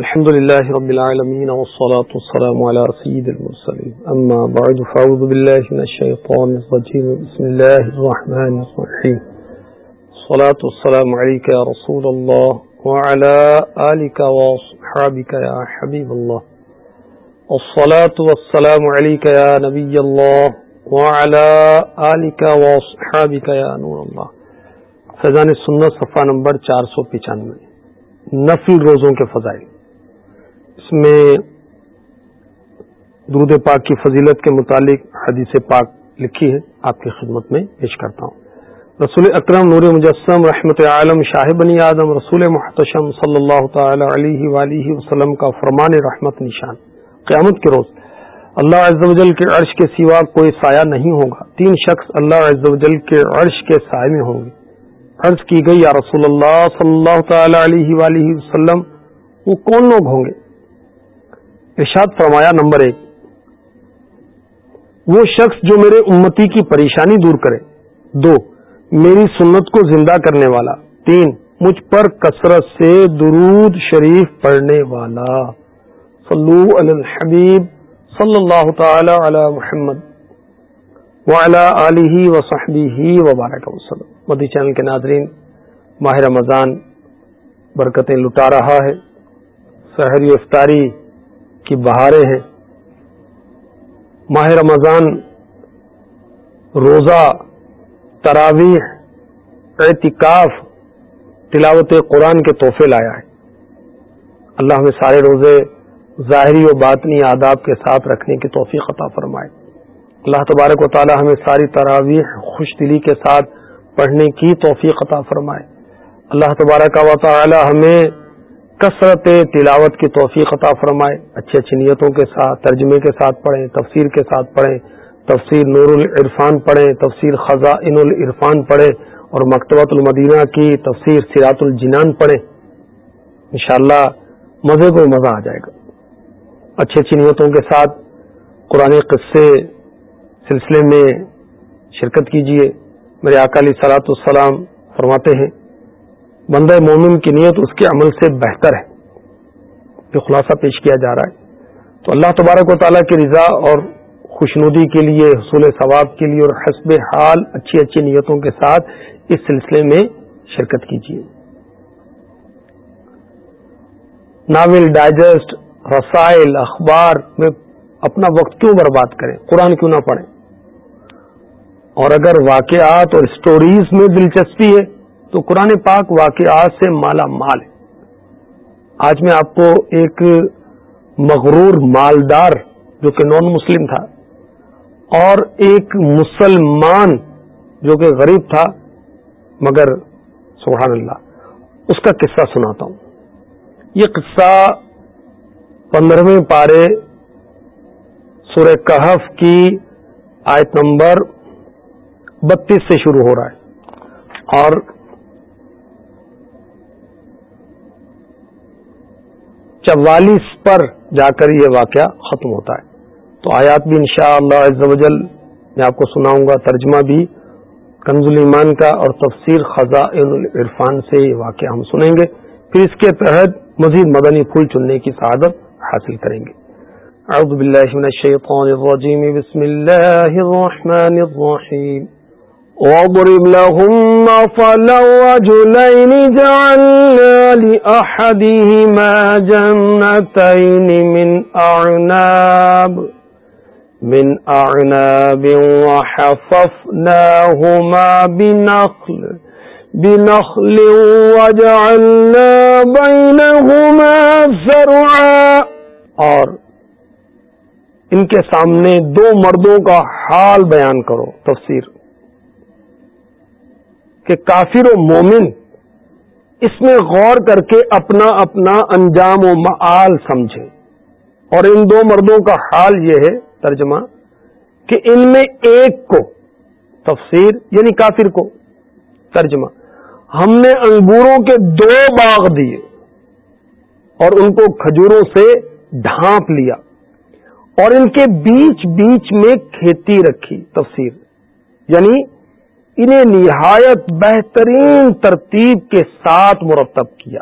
الحمد لله رب العالمين والصلاة والسلام على سيد المرسلين. أما بعد، فأعوذ بالله من الشيطان الرجيم. بسم الله الرحمن الرحيم. الصلاة والسلام عليك يا رسول الله وعلى آلك وصحابك يا حبيب الله. الصلاة والسلام عليك يا نبي الله وعلى آلك وصحابك يا نور الله. فیضان سنت صفحہ نمبر چار سو پچانوے. نفل روزوں کے فضائل. اس میں درود پاک کی فضیلت کے متعلق حدیث پاک لکھی ہے، آپ کی خدمت میں پیش کرتا ہوں۔ رسول اکرم نور مجسم رحمت عالم شاہ بنی آدم، رسول محتشم صلی اللہ تعالی علیہ وآلہ وسلم کا فرمان رحمت نشان۔ قیامت کے روز اللہ عز و جل کے عرش کے سوا کوئی سایہ نہیں ہوگا۔ تین شخص اللہ عز و جل کے عرش کے سائے میں ہوں گے۔ عرض کی گئی، یا رسول اللہ صلی اللہ تعالی علیہ وآلہ وسلم، وہ کون لوگ ہوں گے؟ ارشاد فرمایا، نمبر ایک، وہ شخص جو میرے امتی کی پریشانی دور کرے۔ دو، میری سنت کو زندہ کرنے والا۔ تین، مجھ پر کثرت سے درود شریف پڑھنے والا۔ صلو علی الحبیب صلی اللہ تعالی علی محمد علیہ وصحبہ وبارک وسلم۔ مدی چینل کے ناظرین، ماہ رمضان برکتیں لٹا رہا ہے۔ سحری افطاری کی بہاریں ہیں۔ ماہ رمضان روزہ، تراویح، اعتکاف، تلاوت قرآن کے تحفے لایا ہے۔ اللہ ہمیں سارے روزے ظاہری و باطنی آداب کے ساتھ رکھنے کی توفیق عطا فرمائے۔ اللہ تبارک و تعالی ہمیں ساری تراویح، خوش دلی کے ساتھ پڑھنے کی توفیق عطا فرمائے۔ اللہ تبارک و تعالی ہمیں کثرت تلاوت کی توفیق عطا فرمائے، اچھی اچھی نیتوں کے ساتھ، ترجمے کے ساتھ پڑھیں، تفسیر کے ساتھ پڑھیں، تفسیر نور العرفان پڑھیں، تفسیر خزاں العرفان پڑھیں، اور مکتبۃ المدینہ کی تفسیر سیرات الجنان پڑھیں۔ انشاءاللہ مزے کو مزہ آ جائے گا۔ اچھی اچھی نیتوں کے ساتھ قرآن قصے سلسلے میں شرکت کیجیے میرے اکالی سلاۃ السلام فرماتے ہیں بندہ مومن کی نیت اس کے عمل سے بہتر ہے، جو خلاصہ پیش کیا جا رہا ہے۔ تو اللہ تبارک و تعالیٰ کی رضا اور خوشنودی کے لیے، حصول ثواب کے لیے اور حسب حال اچھی اچھی نیتوں کے ساتھ اس سلسلے میں شرکت کیجیے۔ ناول ڈائجسٹ، رسائل، اخبار میں اپنا وقت کیوں برباد کریں؟ قرآن کیوں نہ پڑھیں؟ اور اگر واقعات اور اسٹوریز میں دلچسپی ہے تو قرآن پاک واقعات سے مالا مال ہے۔ آج میں آپ کو ایک مغرور مالدار جو کہ نان مسلم تھا اور ایک مسلمان جو کہ غریب تھا، مگر سبحان اللہ، اس کا قصہ سناتا ہوں۔ یہ قصہ پندرہویں پارے سورہ کہف کی آیت نمبر بتیس سے شروع ہو رہا ہے اور چوالیس پر جا کر یہ واقعہ ختم ہوتا ہے۔ تو آیات بھی انشاءاللہ شاء اللہ میں آپ کو سناؤں گا، ترجمہ بھی کنز ایمان کا اور تفسیر خزاں العرفان سے یہ واقعہ ہم سنیں گے۔ پھر اس کے تحت مزید مدنی پھول چننے کی سعادت حاصل کریں گے۔ اعوذ باللہ من الشیطان الرجیم۔ بسم اللہ الرحمن الرحیم۔ واضرب لهم مثلا رجلين جعلنا لأحدهما جنتين من أعناب من أعناب وحففناهما بنخل بنخل وجعلنا بينهما زرعا۔ اور ان کے سامنے دو مردوں کا حال بیان کرو، تفسیر۔ کہ کافر و مومن اس میں غور کر کے اپنا اپنا انجام و معال سمجھے اور ان دو مردوں کا حال یہ ہے، ترجمہ، کہ ان میں ایک کو تفسیر یعنی کافر کو، ترجمہ، ہم نے انگوروں کے دو باغ دیے اور ان کو کھجوروں سے ڈھانپ لیا اور ان کے بیچ بیچ میں کھیتی رکھی، تفسیر یعنی انہیں نہایت بہترین ترتیب کے ساتھ مرتب کیا۔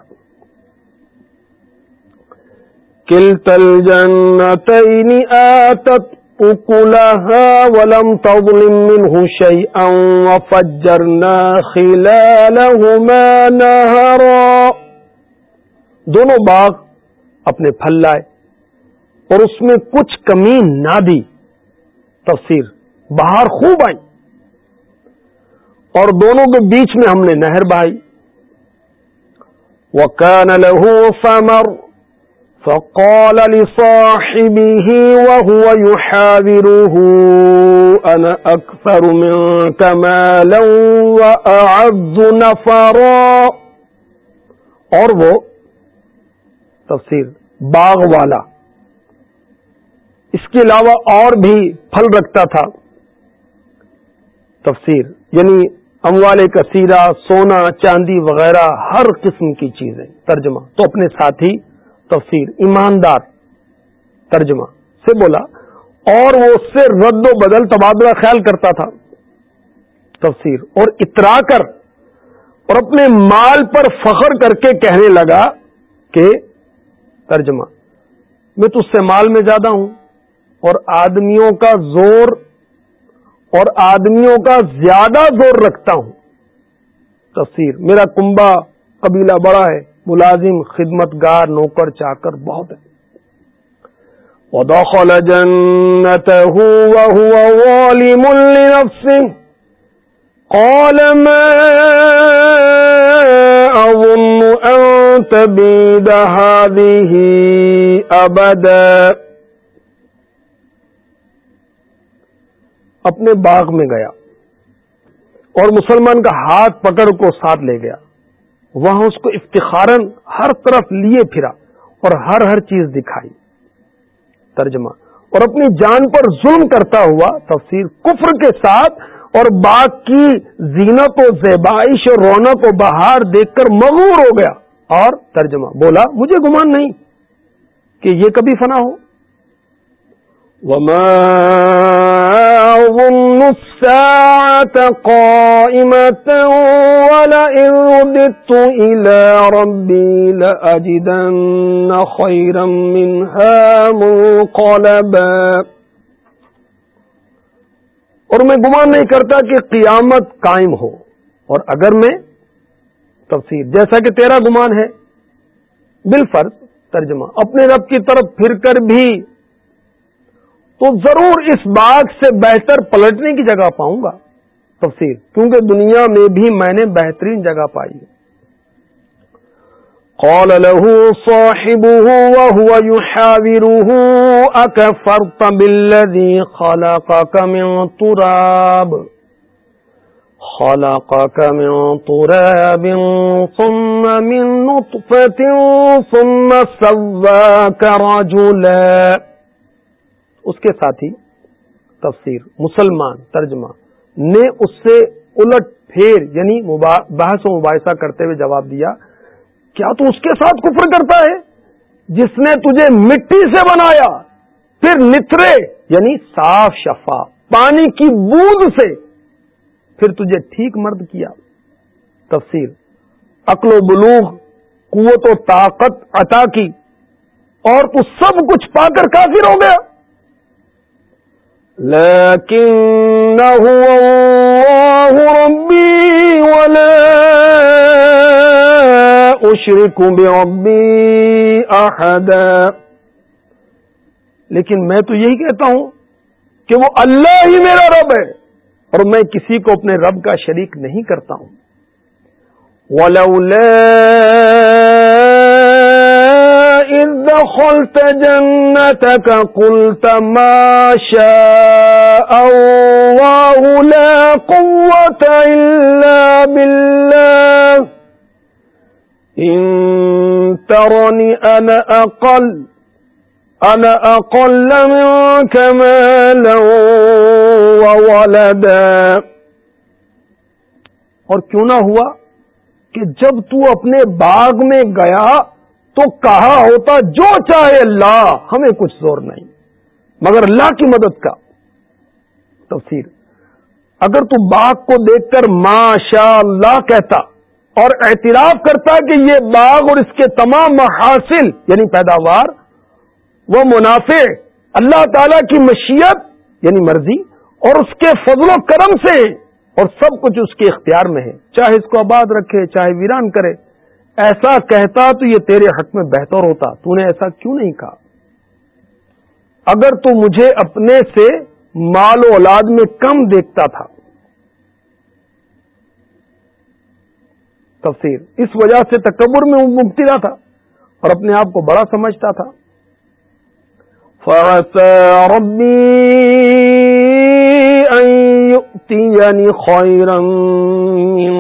كلتا الجنتين آتت أكلها ولم تظلم منه شيئا وفجرنا خلالهما نهرا دونوں باغ اپنے پھل لائے اور اس میں کچھ کمی نہ دی۔ تفسیر باہر خوب آئی۔ اور دونوں کے بیچ میں ہم نے نہر بہائی۔ وَكَانَ لَهُ ثَمَرٌ فقال لصاحبه وهو يحاوره، أنا أكثر منك مالا وأعز نفرا۔ اور وہ، تفسیر، باغ والا۔ اس کے علاوہ اور بھی پھل رکھتا تھا۔ تفسیر یعنی اموال کثیرہ سونا، چاندی وغیرہ، ہر قسم کی چیزیں، ترجمہ۔ تو اپنے ساتھی، تفسیر، ایماندار، ترجمہ سے بولا۔ اور وہ اس سے رد و بدل، تبادلہ خیال کرتا تھا۔ تفسیر۔ اور اترا کر اور اپنے مال پر فخر کر کے کہنے لگا کہ، ترجمہ، میں تو اس سے مال میں زیادہ ہوں اور آدمیوں کا زور اور آدمیوں کا زیادہ زور رکھتا ہوں۔ تفسیر، میرا کنبا قبیلہ بڑا ہے، ملازم خدمت گار نوکر چا کر بہت ہے۔ ودخل جنته وهو ظالم لنفسه۔ قال ما أظن أن تبيد هذه أبدا۔ اپنے باغ میں گیا اور مسلمان کا ہاتھ پکڑ کو ساتھ لے گیا۔ وہاں اس کو افتخارن ہر طرف لیے پھرا اور ہر ہر چیز دکھائی۔ ترجمہ اور اپنی جان پر ظلم کرتا ہوا تفسیر کفر کے ساتھ اور باغ کی زینت و زیبائش اور رونق و بہار دیکھ کر مغور ہو گیا۔ اور ترجمہ بولا، مجھے گمان نہیں کہ یہ کبھی فنا ہو۔ وما أظن الساعة قائمة ولئن رددت إلى ربي لأجدن خيرا منها منقلبا اور میں گمان نہیں کرتا کہ قیامت قائم ہو اور اگر میں تفسیر، جیسا کہ تیرا گمان ہے، بالفرض ترجمہ، اپنے رب کی طرف پھر کر بھی تو ضرور اس باغ سے بہتر پلٹنے کی جگہ پاؤں گا۔ تفسیر، کیونکہ دنیا میں بھی میں نے بہترین جگہ پائی قال له صاحبه وهو يحاوره، أكفرت بالذي خلقك من تراب؟ خلقك من تراب ثم من نطفة ثم سواك رجلاً. اس کے ساتھی، تفسیر، مسلمان، ترجمہ، نے اس سے الٹ پھیر یعنی بحث و مباحثہ کرتے ہوئے جواب دیا، کیا تو اس کے ساتھ کفر کرتا ہے؟ جس نے تجھے مٹی سے بنایا، پھر نترے یعنی صاف شفا، پانی کی بوند سے، پھر تجھے ٹھیک مرد کیا۔ تفسیر، عقل و بلوغ، قوت و طاقت عطا کی، اور تو سب کچھ پا کر کافر ہو گیا۔ لكنه الله ربي ولا أشرك بربي أحدا. لیکن میں تو یہی کہتا ہوں کہ وہ اللہ ہی میرا رب ہے اور میں کسی کو اپنے رب کا شریک نہیں کرتا ہوں. وَلَوْلَا إذ دخلت جنتك قلت ما شاء الله لا قوة إلا بالله. إن ترني أنا أقل أنا أقل منك مالا وولدا. اور کیوں نہ ہوا کہ جب تو اپنے باغ میں گیا تو کہا ہوتا جو چاہے اللہ ہمیں کچھ زور نہیں۔ مگر اللہ کی مدد کا۔ تفسیر۔ اگر تو باغ کو دیکھ کر ماشاء اللہ کہتا اور اعتراف کرتا کہ یہ باغ اور اس کے تمام محاصل یعنی پیداوار، وہ منافع اللہ تعالی کی مشیت یعنی مرضی، اور اس کے فضل و کرم سے، اور سب کچھ اس کے اختیار میں ہے۔ چاہے اس کو آباد رکھے، چاہے ویران کرے۔ ایسا کہتا تو یہ تیرے حق میں بہتر ہوتا۔ تو نے ایسا کیوں نہیں کہا؟ اگر تو مجھے اپنے سے مال و اولاد میں کم دیکھتا تھا۔ تفسیر۔ اس وجہ سے تکبر میں مبتلا تھا اور اپنے آپ کو بڑا سمجھتا تھا۔ يؤتيني خيرا من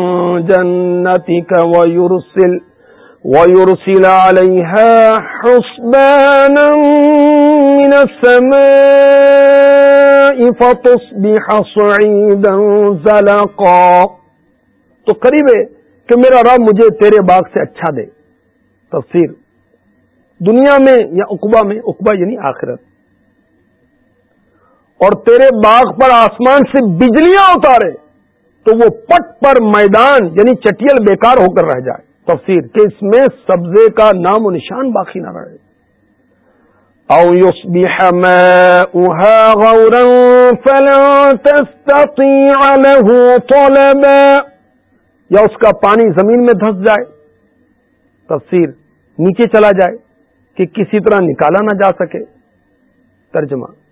جنتك ويرسل ويرسل عليها حسبانا من السماء فتصبح صعيدا زلقا۔ تو قریب ہے کہ میرا رب مجھے تیرے باغ سے اچھا دے۔ تفسیر دنیا میں یا اقبا میں اقبا یعنی آخرت۔ اور تیرے باغ پر آسمان سے بجلیاں اتارے، تو وہ پٹ پر میدان یعنی چٹیل بیکار ہو کر رہ جائے۔ تفسیر کہ اس میں سبزے کا نام و نشان باقی نہ رہے۔ او يصبح ماؤها غورا فلا تستطيع له طلبا۔ یا اس کا پانی زمین میں دھس جائے۔ تفسیر نیچے چلا جائے کہ کسی طرح نکالا نہ جا سکے۔ ترجمہ۔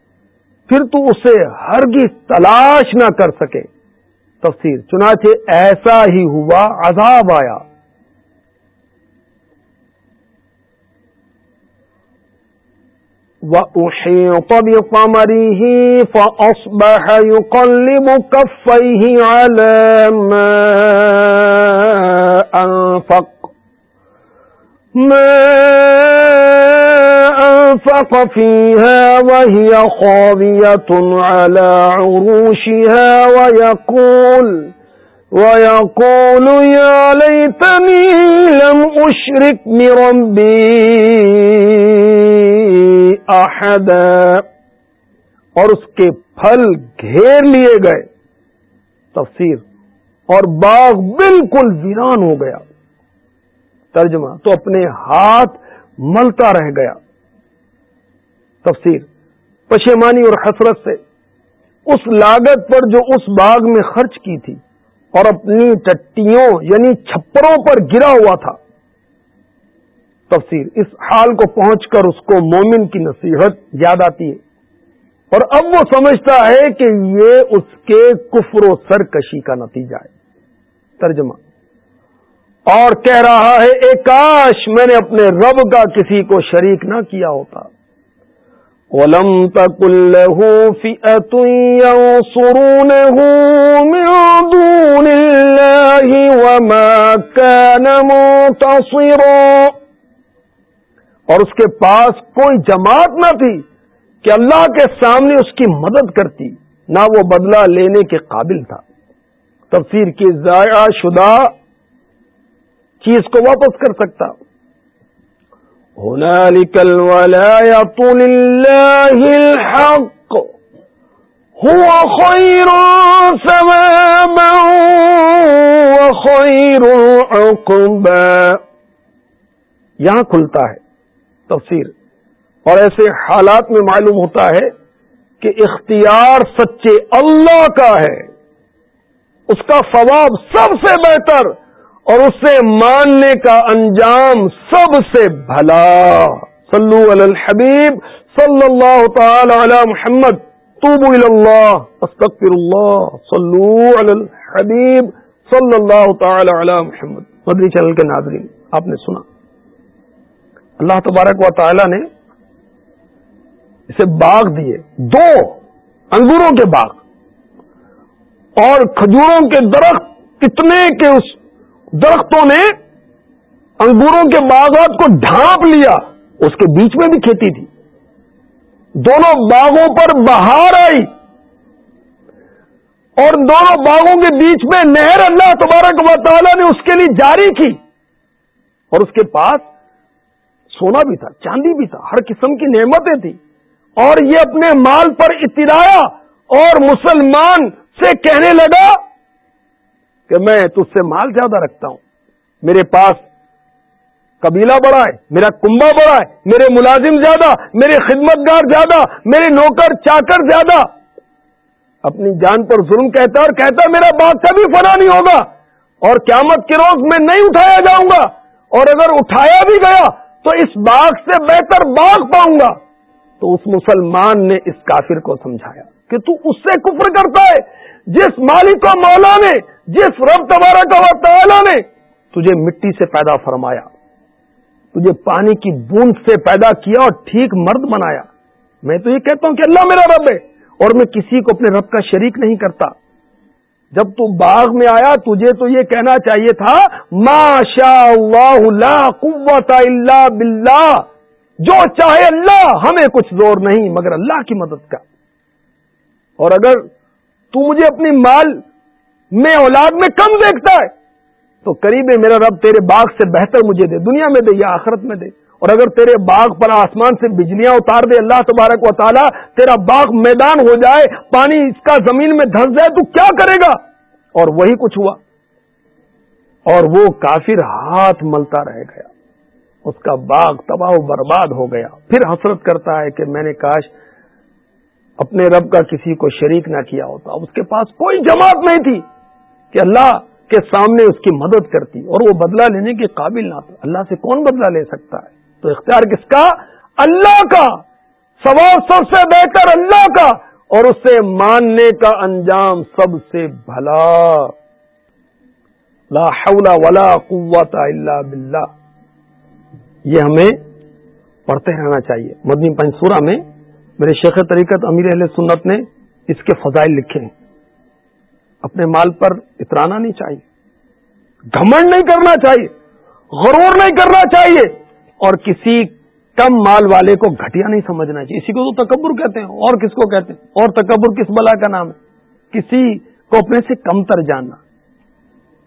پھر تو اسے ہرگز تلاش نہ کر سکے۔ تفسیر، چنانچہ ایسا ہی ہوا، عذاب آیا۔ وَأُحِيطَ بِقَمَرِهِ فَأَصْبَحَ يُقَلِّبُ كَفَّيْهِ عَلَى مَا أَنفَقَ أنفق فيها وهي خاوية على عروشها ويقول ويقول يا ليتني لم أشرك بربي أحدا۔ اور اس کے پھل گھیر لیے گئے۔ تفسیر۔ اور باغ بالکل ویران ہو گیا۔ ترجمہ تو اپنے ہاتھ ملتا رہ گیا۔ تفسیر۔ پشیمانی اور حسرت سے اس لاگت پر جو اس باغ میں خرچ کی تھی اور اپنی ٹٹیوں یعنی چھپروں پر گرا ہوا تھا۔ تفسیر۔ اس حال کو پہنچ کر اس کو مومن کی نصیحت یاد آتی ہے۔ اور اب وہ سمجھتا ہے کہ یہ اس کے کفر و سرکشی کا نتیجہ ہے۔ ترجمہ۔ اور کہہ رہا ہے، اے کاش میں نے اپنے رب کا کسی کو شریک نہ کیا ہوتا. ولم تكن له فئة من دون الله وما كان منتصرا۔ اور اس کے پاس کوئی جماعت نہ تھی کہ اللہ کے سامنے اس کی مدد کرتی، نہ وہ بدلہ لینے کے قابل تھا۔ تفسیر کی ضائع شدہ چیز کو واپس کر سکتا هنالك الولاية لله الحق، هو خير ثوابا وخير عقبا۔ یہاں کھلتا ہے تفسیر۔ اور ایسے حالات میں معلوم ہوتا ہے کہ اختیار سچے اللہ کا ہے۔ اس کا ثواب سب سے بہتر اور اسے ماننے کا انجام سب سے بھلا۔ صلو علی الحبیب صلی اللہ تعالی علی محمد، توبو اللہ استغفر اللہ صلو علی الحبیب صلی اللہ تعالی علی محمد۔ مدری چینل کے ناظرین، آپ نے سنا۔ اللہ تبارک و تعالی نے اسے باغ دیے، دو انگوروں کے باغ اور کھجوروں کے درخت، اتنے کہ اس درختوں نے انگوروں کے باغات کو ڈھانپ لیا، اس کے بیچ میں بھی کھیتی تھی۔ دونوں باغوں پر بہار آئی۔ اور دونوں باغوں کے بیچ میں نہر اللہ تبارک و تعالیٰ نے اس کے لیے جاری کی۔ اور اس کے پاس سونا بھی تھا، چاندی بھی تھا، ہر قسم کی نعمتیں تھیں۔ اور یہ اپنے مال پر اترایا اور مسلمان سے کہنے لگا کہ میں تج سے مال زیادہ رکھتا ہوں۔ میرے پاس قبیلہ بڑا ہے، میرا کنبا بڑا ہے، میرے ملازم زیادہ، میرے خدمت گار زیادہ، میرے نوکر چاکر زیادہ۔ اپنی جان پر ظلم کہتا اور کہتا میرا باغ کبھی فنا نہیں ہوگا۔ اور قیامت کے روز میں نہیں اٹھایا جاؤں گا۔ اور اگر اٹھایا بھی گیا تو اس باغ سے بہتر باغ پاؤں گا۔ تو اس مسلمان نے اس کافر کو سمجھایا کہ تو اس سے کفر کرتا ہے۔ جس مالک و مولا نے جس رب تبارک و تعالی نے تجھے مٹی سے پیدا فرمایا، تجھے پانی کی بوند سے پیدا کیا اور ٹھیک مرد بنایا۔ میں تو یہ کہتا ہوں کہ اللہ میرا رب ہے اور میں کسی کو اپنے رب کا شریک نہیں کرتا۔ جب تو باغ میں آیا، تجھے تو یہ کہنا چاہیے تھا ما شاء اللہ لا قوت الا باللہ۔ جو چاہے اللہ، ہمیں کچھ زور نہیں، مگر اللہ کی مدد کا اور اگر تو مجھے اپنی مال میں اولاد میں کم دیکھتا ہے۔ تو قریب میرا رب تیرے باغ سے بہتر مجھے دے، دنیا میں دے یا آخرت میں دے۔ اور اگر تیرے باغ پر آسمان سے بجلیاں اتار دے، اللہ تبارک و تعالیٰ تیرا باغ میدان ہو جائے، پانی اس کا زمین میں دھس جائے، تو کیا کرے گا؟ اور وہی کچھ ہوا۔ اور وہ کافر ہاتھ ملتا رہ گیا۔ اس کا باغ تباہ و برباد ہو گیا۔ پھر حسرت کرتا ہے کہ میں نے کاش اپنے رب کا کسی کو شریک نہ کیا ہوتا۔ اس کے پاس کوئی جماعت نہیں تھی۔ کہ اللہ کے سامنے اس کی مدد کرتی اور وہ بدلہ لینے کے قابل نہ تھا اللہ سے کون بدلہ لے سکتا ہے؟ تو اختیار کس کا؟ اللہ کا۔ سوال سب سے بہتر اللہ کا۔ اور اسے ماننے کا انجام سب سے بھلا۔ لا حول ولا قوت الا باللہ۔ یہ ہمیں پڑھتے رہنا چاہیے۔ مدنی پنسورا میں میرے شیخ طریقت امیر اہل سنت نے اس کے فضائل لکھے ہیں۔ اپنے مال پر اترانا نہیں چاہیے۔ گھمنڈ نہیں کرنا چاہیے، غرور نہیں کرنا چاہیے۔ اور کسی کم مال والے کو گھٹیا نہیں سمجھنا چاہیے۔ اسی کو تو تکبر کہتے ہیں، اور کس کو کہتے ہیں؟ اور تکبر کس بلا کا نام ہے؟ کسی کو اپنے سے کم تر جاننا۔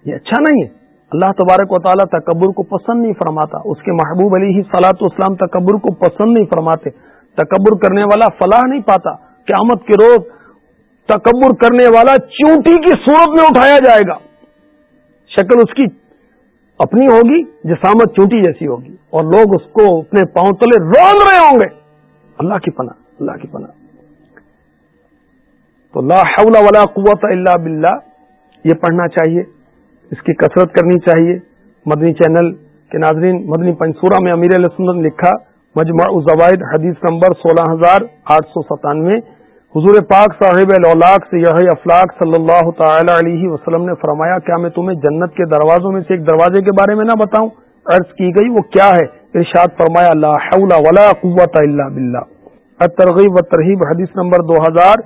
یہ اچھا نہیں ہے۔ اللہ تبارک و تعالیٰ تکبر کو پسند نہیں فرماتا۔ اس کے محبوب علی ہی اسلام تکبر کو پسند نہیں فرماتے۔ تکبر کرنے والا فلاح نہیں پاتا۔ قیامت کے روز تکبر کرنے والا چونٹی کی صورت میں اٹھایا جائے گا۔ شکل اس کی اپنی ہوگی، جسامت چونٹی جیسی ہوگی۔ اور لوگ اس کو اپنے پاؤں تلے روند رہے ہوں گے۔ اللہ کی پناہ، اللہ کی پناہ۔ تو لا حول ولا قوت الا باللہ، یہ پڑھنا چاہیے۔ اس کی کثرت کرنی چاہیے۔ مدنی چینل کے ناظرین، مدنی پنصورہ میں امیر علیہ سنت لکھا مجمع الزوائد، حدیث نمبر سولہ ہزار آٹھ سو ستانوے۔ حضور پاک صاحب الاولاق سے یہ افلاق صلی اللہ تعالی علیہ وسلم نے فرمایا، کیا میں تمہیں جنت کے دروازوں میں سے ایک دروازے کے بارے میں نہ بتاؤں؟ عرض کی گئی، وہ کیا ہے؟ ارشاد فرمایا، لا حول ولا قوت الا باللہ۔ الترغیب و ترغیب حدیث نمبر دو ہزار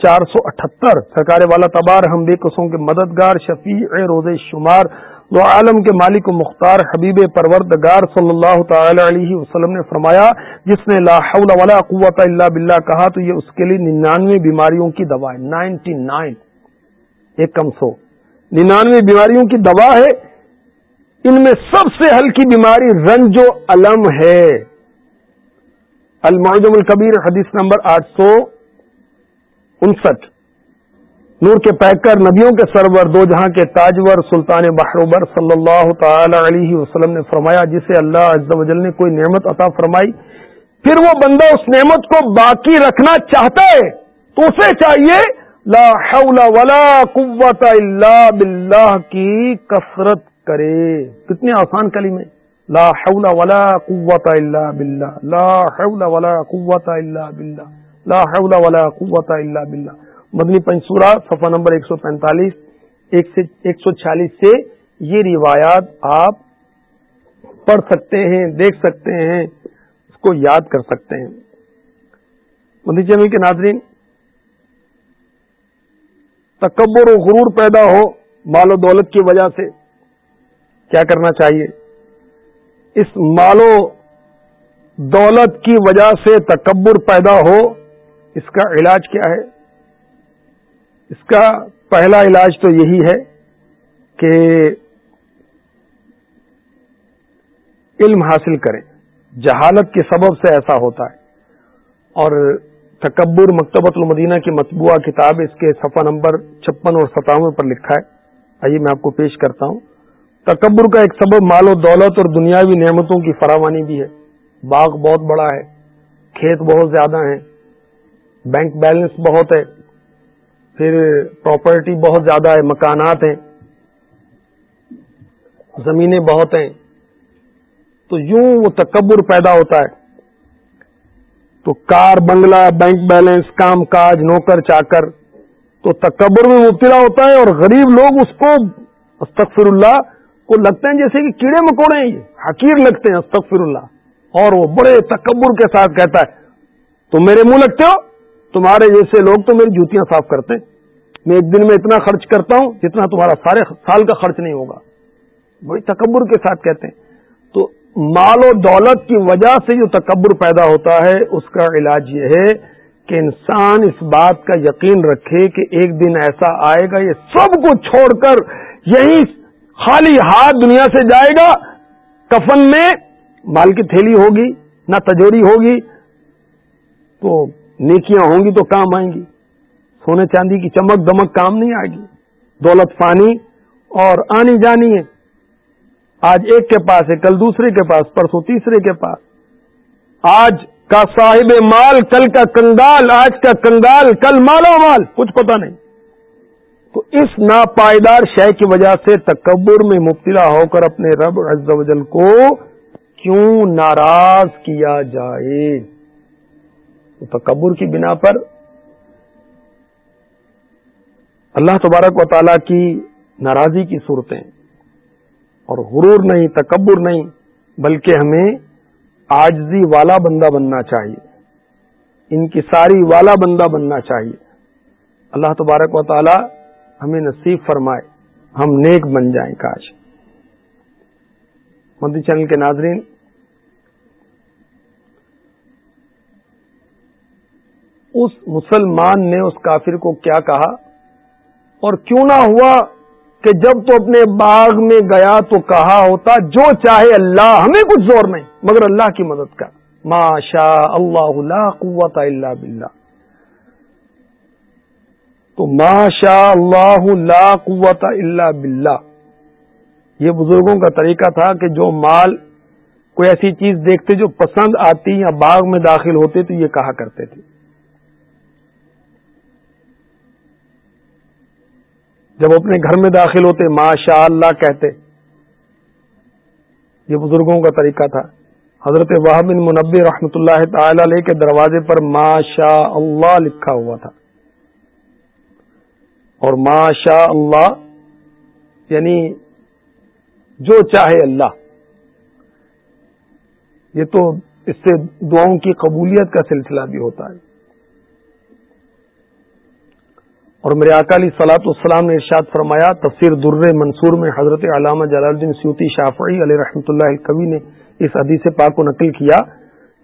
چار سو اٹھہتر سرکار والا تبار، ہم بے قسم کے مددگار، شفیع روز شمار دو عالم کے مالک و مختار حبیب پروردگار صلی اللہ تعالی علیہ وسلم نے فرمایا، جس نے لا حول ولا قوت الا باللہ کہا، تو یہ اس کے لیے ننانوے بیماریوں کی دوا ہے۔ Ninety nine. ایک کم سو۔ ننانوے بیماریوں کی دوا ہے۔ ان میں سب سے ہلکی بیماری رنج و علم ہے۔ المعجم القبیر حدیث نمبر آٹھ سو انسٹھ۔ نور کے پیکر نبیوں کے سرور، دو جہاں کے تاجور، سلطان بحروبر صلی اللہ تعالی علیہ وسلم نے فرمایا، جسے اللہ عز و جل نے کوئی نعمت عطا فرمائی، پھر وہ بندہ اس نعمت کو باقی رکھنا چاہتا ہے، تو اسے چاہیے، لا حول ولا قوت الا باللہ کی کثرت کرے۔ کتنے آسان کلی میں لا حول ولا قوت الا باللہ، لا حول ولا قوت الا باللہ، لا حول ولا قوت الا باللہ۔ مدنی پنسورا صفحہ نمبر ایک سو پینتالیس، ایک سو چھیالیس سے یہ روایات آپ پڑھ سکتے ہیں، دیکھ سکتے ہیں، اس کو یاد کر سکتے ہیں۔ مدنی جمی کے ناظرین، تکبر و غرور پیدا ہو مال و دولت کی وجہ سے۔ کیا کرنا چاہیے؟ اس مال و دولت کی وجہ سے تکبر پیدا ہو، اس کا علاج کیا ہے؟ اس کا پہلا علاج تو یہی ہے کہ علم حاصل کریں۔ جہالت کے سبب سے ایسا ہوتا ہے۔ اور تکبر مکتبۃ المدینہ کی مطبوعہ کتاب اس کے صفحہ نمبر چھپن اور ستاون پر لکھا ہے۔ آئیے میں آپ کو پیش کرتا ہوں۔ تکبر کا ایک سبب مال و دولت اور دنیاوی نعمتوں کی فراوانی بھی ہے۔ باغ بہت بڑا ہے، کھیت بہت زیادہ ہیں، بینک بیلنس بہت ہے۔ پھر پراپرٹی بہت زیادہ ہے، مکانات ہیں، زمینیں بہت ہیں۔ تو یوں وہ تکبر پیدا ہوتا ہے۔ تو کار، بنگلہ، بینک بیلنس، کام کاج، نوکر، چاکر۔ تو تکبر میں مبتلا ہوتا ہے اور غریب لوگ اس کو استغفر اللہ کو لگتے ہیں جیسے کہ کیڑے مکوڑے ہیں۔ یہ حقیر لگتے ہیں استغفر اللہ اور وہ بڑے تکبر کے ساتھ کہتا ہے، تو میرے منہ لگتے ہو؟ تمہارے جیسے لوگ تو میری جوتیاں صاف کرتے ہیں۔ میں ایک دن میں اتنا خرچ کرتا ہوں جتنا تمہارا سارے سال کا خرچ نہیں ہوگا۔ بڑی تکبر کے ساتھ کہتے ہیں۔ تو مال و دولت کی وجہ سے جو تکبر پیدا ہوتا ہے، اس کا علاج یہ ہے کہ انسان اس بات کا یقین رکھے کہ ایک دن ایسا آئے گا، یہ سب کو چھوڑ کر یہی خالی ہاتھ دنیا سے جائے گا۔ کفن میں مال کی تھیلی ہوگی، نہ تجوری ہوگی۔ تو نیکیاں ہوں گی تو کام آئیں گی۔ سونے چاندی کی چمک دمک کام نہیں آئے گی۔ دولت پانی اور آنی جانی ہے۔ آج ایک کے پاس ہے، کل دوسرے کے پاس، پرسوں تیسرے کے پاس۔ آج کا صاحب مال، کل کا کنگال، آج کا کنگال، کل مالا مال، کچھ پتہ نہیں۔ تو اس ناپائیدار شے کی وجہ سے تکبر میں مبتلا ہو کر اپنے رب عز و جل کو کیوں ناراض کیا جائے؟ تکبر کی بنا پر اللہ تبارک و تعالی کی ناراضی کی صورتیں اور غرور نہیں، تکبر نہیں، بلکہ ہمیں آجزی والا بندہ بننا چاہیے۔ ان کی ساری والا بندہ بننا چاہیے۔ اللہ تبارک و تعالی ہمیں نصیب فرمائے، ہم نیک بن جائیں کاش۔ مدی چینل کے ناظرین اس مسلمان نے اس کافر کو کیا کہا؟ اور کیوں نہ ہوا کہ جب تو اپنے باغ میں گیا تو کہا ہوتا، جو چاہے اللہ، ہمیں کچھ زور نہیں، مگر اللہ کی مدد کا ماشا اللہ لا قوت اللہ باللہ۔ تو ماشا اللہ لا قوت اللہ باللہ۔ یہ بزرگوں کا طریقہ تھا کہ جو مال کوئی ایسی چیز دیکھتے جو پسند آتی یا باغ میں داخل ہوتے تو یہ کہا کرتے تھے۔ جب اپنے گھر میں داخل ہوتے ماشاء اللہ کہتے۔ یہ بزرگوں کا طریقہ تھا۔ حضرت وحب بن منبی رحمۃ اللہ تعالی علیہ کے دروازے پر ماشاء اللہ لکھا ہوا تھا۔ اور ماشاء اللہ یعنی جو چاہے اللہ۔ یہ تو اس سے دعاؤں کی قبولیت کا سلسلہ بھی ہوتا ہے۔ اور میرے اکالی سلاط السلام نے ارشاد فرمایا، تفسیر در منصور میں حضرت علامہ جلال الدین سیوتی شافعی علیہ رحمۃ اللہ کبی نے اس حدیث پاک کو نقل کیا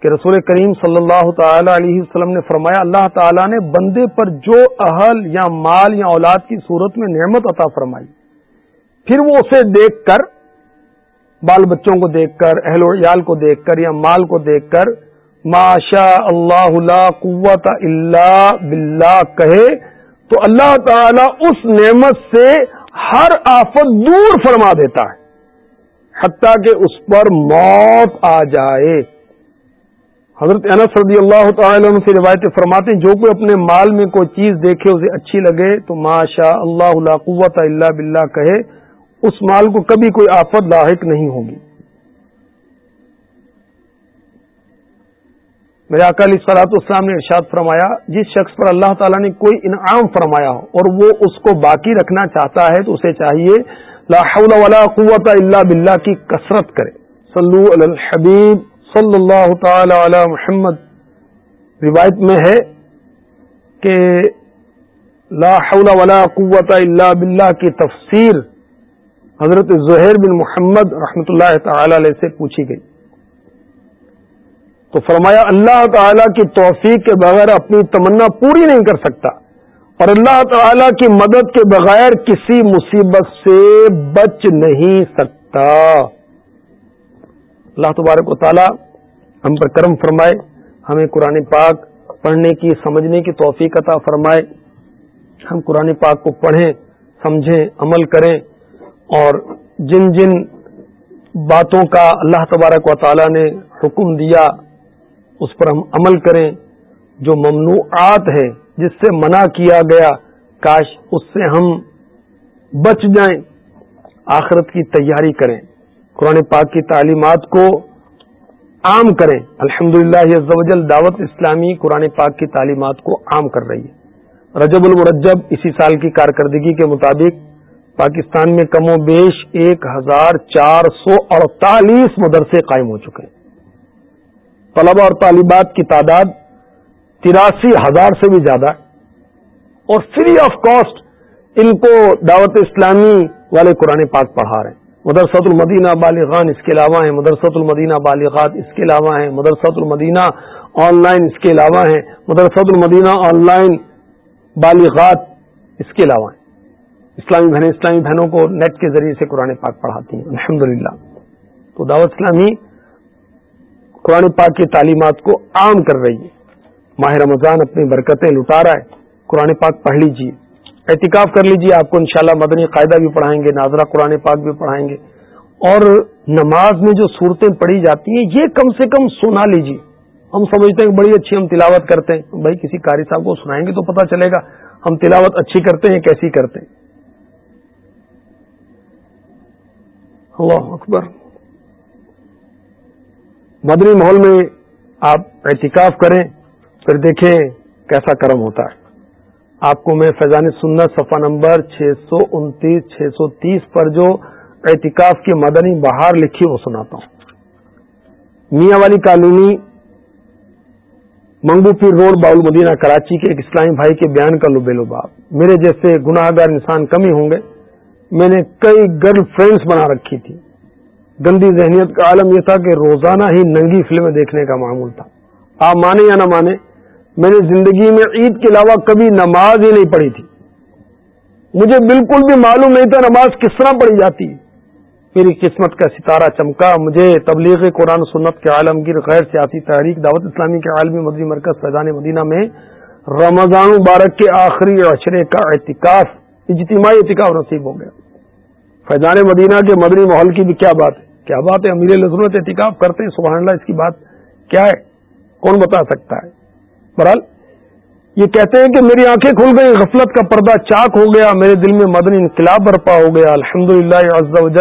کہ رسول کریم صلی اللہ تعالی علیہ وسلم نے فرمایا، اللہ تعالی نے بندے پر جو اہل یا مال یا اولاد کی صورت میں نعمت عطا فرمائی، پھر وہ اسے دیکھ کر، بال بچوں کو دیکھ کر، اہل ویال کو دیکھ کر یا مال کو دیکھ کر ماشا اللہ قوت اللہ باللہ کہے تو اللہ تعالی اس نعمت سے ہر آفت دور فرما دیتا ہے۔ حتیٰ کہ اس پر موت آ جائے۔ حضرت انس رضی اللہ تعالی عنہ سے روایتیں فرماتے ہیں، جو کوئی اپنے مال میں کوئی چیز دیکھے، اسے اچھی لگے تو ماشا اللہ قوت اللہ باللہ کہے، اس مال کو کبھی کوئی آفت لاحق نہیں ہوگی۔ میرے اکالی سلاط اسلام نے ارشاد فرمایا، جس شخص پر اللہ تعالیٰ نے کوئی انعام فرمایا ہو اور وہ اس کو باقی رکھنا چاہتا ہے، تو اسے چاہیے لا حول ولا قوت الا باللہ کی کثرت کرے۔ صلو علی الحبیب صلی اللہ تعالی علی محمد۔ روایت میں ہے کہ لا حول ولا قوت الا باللہ کی تفسیر حضرت زہیر بن محمد رحمۃ اللہ تعالی علیہ سے پوچھی گئی۔ تو فرمایا اللہ تعالی کی توفیق کے بغیر اپنی تمنا پوری نہیں کر سکتا اور اللہ تعالی کی مدد کے بغیر کسی مصیبت سے بچ نہیں سکتا۔ اللہ تبارک و تعالی ہم پر کرم فرمائے، ہمیں قرآن پاک پڑھنے کی، سمجھنے کی توفیق عطا فرمائے۔ ہم قرآن پاک کو پڑھیں، سمجھیں، عمل کریں اور جن جن باتوں کا اللہ تبارک و تعالی نے حکم دیا اس پر ہم عمل کریں۔ جو ممنوعات ہے جس سے منع کیا گیا، کاش اس سے ہم بچ جائیں۔ آخرت کی تیاری کریں۔ قرآن پاک کی تعلیمات کو عام کریں۔ الحمد للہ دعوت اسلامی قرآن پاک کی تعلیمات کو عام کر رہی ہے۔ رجب المرجب اسی سال کی کارکردگی کے مطابق پاکستان میں کم و بیش ایک ہزار چار سو اڑتالیس مدرسے قائم ہو چکے ہیں۔ طلبہ اور طالبات کی تعداد تراسی ہزار سے بھی زیادہ ہے اور فری آف کاسٹ ان کو دعوت اسلامی والے قرآن پاک پڑھا رہے ہیں۔ مدرسۃ المدینہ بالغان اس کے علاوہ ہیں، مدرسۃ المدینہ بالغات اس کے علاوہ ہیں، مدرسۃ المدینہ آن لائن اس کے علاوہ ہیں، مدرسۃ المدینہ آن لائن بالغات اس کے علاوہ ہیں۔ اسلامی بہنیں، اسلامی بہنوں کو نیٹ کے ذریعے سے قرآن پاک پڑھاتی ہیں۔ الحمد تو دعوت اسلامی قرآن پاک کی تعلیمات کو عام کر رہی ہے۔ ماہ رمضان اپنی برکتیں لٹا رہا ہے۔ قرآن پاک پڑھ لیجیے احتکاف کر لیجیے آپ کو، انشاءاللہ مدنی قاعدہ بھی پڑھائیں گے، ناظرہ قرآن پاک بھی پڑھائیں گے۔ اور نماز میں جو صورتیں پڑھی جاتی ہیں، یہ کم سے کم سنا لیجیے ہم سمجھتے ہیں کہ بڑی اچھی ہم تلاوت کرتے ہیں۔ بھائی، کسی قاری صاحب کو سنائیں گے تو پتہ چلے گا ہم تلاوت اچھی کرتے ہیں، کیسی کرتے ہیں۔ اللہ اکبر۔ مدنی ماحول میں آپ احتکاف کریں، پھر دیکھیں کیسا کرم ہوتا ہے۔ آپ کو میں فیضان سنت صفحہ نمبر چھ سو انتیس، چھ سو تیس پر جو احتکاف کی مدنی بہار لکھی وہ سناتا ہوں۔ میاں والی کالونی، منگو پیر روڈ باؤل مدینہ، کراچی کے ایک اسلامی بھائی کے بیان کا لبے لباب میرے جیسے گناہ گار انسان کمی ہوں گے۔ میں نے کئی گرل فرینڈس بنا رکھی تھی گندی ذہنیت کا عالم یہ تھا کہ روزانہ ہی ننگی فلمیں دیکھنے کا معمول تھا۔ آپ مانے یا نہ مانے میں نے زندگی میں عید کے علاوہ کبھی نماز ہی نہیں پڑھی تھی۔ مجھے بالکل بھی معلوم نہیں تھا نماز کس طرح پڑھی جاتی۔ میری قسمت کا ستارہ چمکا، مجھے تبلیغ قرآن سنت کے عالمگیر غیر سیاسی تحریک، دعوت اسلامی کے عالمی مدری مرکز فیضان مدینہ میں رمضان مبارک کے آخری اشرے کا احتکاف اجتماعی احتکاف نصیب ہو گیا۔ فیضان مدینہ کے مدنی ماحول کی بھی کیا بات ہے؟ کیا بات ہے؟ امیر لذرت احتکاف کرتے ہیں سبحان اللہ اس کی بات کیا ہے؟ کون بتا سکتا ہے؟ برحال یہ کہتے ہیں کہ میری آنکھیں کھل گئی غفلت کا پردہ چاک ہو گیا، میرے دل میں مدنی انقلاب برپا ہو گیا الحمد للہ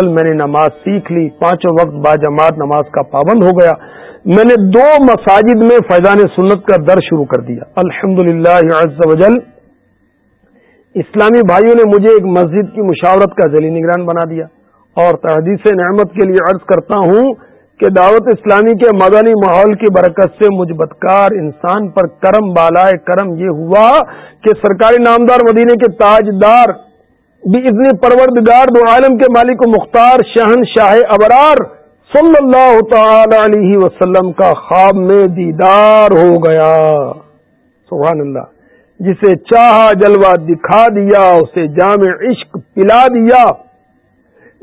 میں نے نماز سیکھ لی، پانچوں وقت با جماعت نماز کا پابند ہو گیا، میں نے دو مساجد میں فیضان سنت کا در شروع کر دیا۔ الحمد للہ اسلامی بھائیوں نے مجھے ایک مسجد کی مشاورت کا ذیلی نگران بنا دیا۔ اور تحدیث نعمت کے لیے عرض کرتا ہوں کہ دعوت اسلامی کے مدنی ماحول کی برکت سے مجھ بدکار انسان پر کرم بالائے کرم یہ ہوا کہ سرکاری نامدار مدینے کے تاجدار بھی اتنی پروردگار دو عالم کے مالک و مختار شہن شاہ ابرار صلی اللہ تعالی علیہ وسلم کا خواب میں دیدار ہو گیا۔ سبحان اللہ۔ جسے چاہا جلوہ دکھا دیا، اسے جامع عشق پلا دیا۔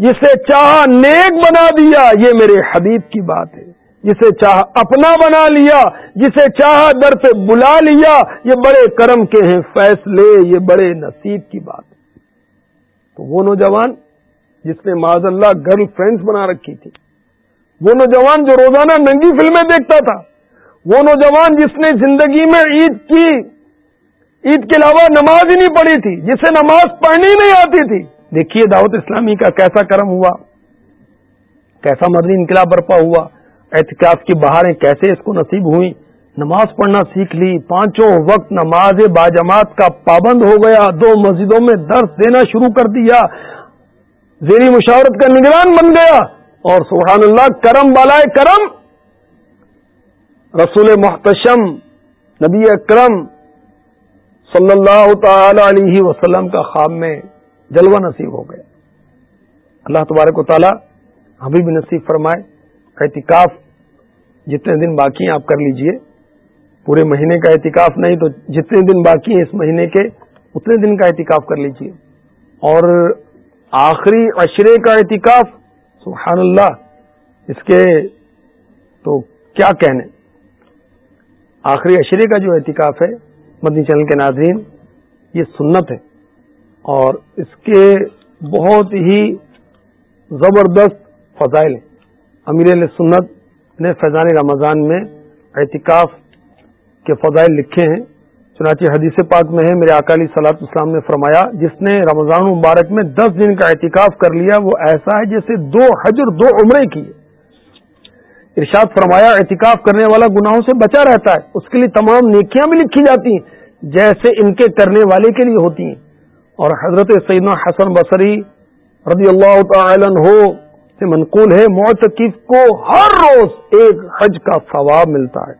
جسے چاہا نیک بنا دیا، یہ میرے حبیب کی بات ہے۔ جسے چاہا اپنا بنا لیا، جسے چاہا در پہ بلا لیا، یہ بڑے کرم کے ہیں، فیصلے، یہ بڑے نصیب کی بات ہے۔ تو وہ نوجوان جس نے معذ اللہ گرل فرینڈس بنا رکھی تھی، وہ نوجوان جو روزانہ ننگی فلمیں دیکھتا تھا، وہ نوجوان جس نے زندگی میں عید کی، عید کے علاوہ نماز ہی نہیں پڑھی تھی، جسے نماز پڑھنی نہیں آتی تھی دیکھیے دعوت اسلامی کا کیسا کرم ہوا، کیسا مدنی انقلاب برپا ہوا احتکاف کی بہاریں کیسے اس کو نصیب ہوئی نماز پڑھنا سیکھ لی، پانچوں وقت نماز باجماعت کا پابند ہو گیا، دو مسجدوں میں درس دینا شروع کر دیا۔ زیری مشاورت کا نگران بن گیا۔ اور سبحان اللہ، کرم بالائے کرم، رسول محتشم، نبی اکرم صلی اللہ تعالی علیہ وسلم کا خواب میں جلوہ نصیب ہو گیا اللہ تبارک و تعالی ہمیں بھی نصیب فرمائے۔ احتکاف جتنے دن باقی ہیں آپ کر لیجیے۔ پورے مہینے کا احتکاف نہیں تو جتنے دن باقی ہیں اس مہینے کے اتنے دن کا احتکاف کر لیجیے۔ اور آخری اشرے کا احتکاف سبحان اللہ، اس کے تو کیا کہنے؟ آخری اشرے کا جو احتکاف ہے، مدنی چینل کے ناظرین، یہ سنت ہے۔ اور اس کے بہت ہی زبردست فضائل امیر سنت نے فیضان رمضان میں احتکاف کے فضائل لکھے ہیں۔ چنانچہ حدیث پاک میں ہے، میرے اکالی سلاط اسلام نے فرمایا، جس نے رمضان مبارک میں دس دن کا احتکاف کر لیا، وہ ایسا ہے جیسے دو حجر دو عمرے کی ارشاد فرمایا احتکاف کرنے والا گناہوں سے بچا رہتا ہے، اس کے لیے تمام نیکیاں بھی لکھی جاتی ہیں، جیسے ان کے کرنے والے کے لیے ہوتی ہیں۔ اور حضرت سیدنا حسن بصری رضی اللہ تعالی ہو سے منقول ہے معتکف کو ہر روز ایک حج کا ثواب ملتا ہے۔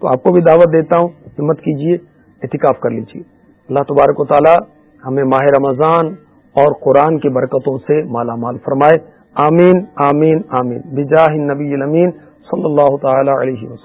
تو آپ کو بھی دعوت دیتا ہوں، ہمت کیجیے احتکاف کر لیجیے اللہ تبارک و تعالی ہمیں ماہ رمضان اور قرآن کی برکتوں سے مالا مال فرمائے۔ آمین آمین آمین۔ بجاہ نبی الامین صلی اللہ تعالی علیہ وسلم۔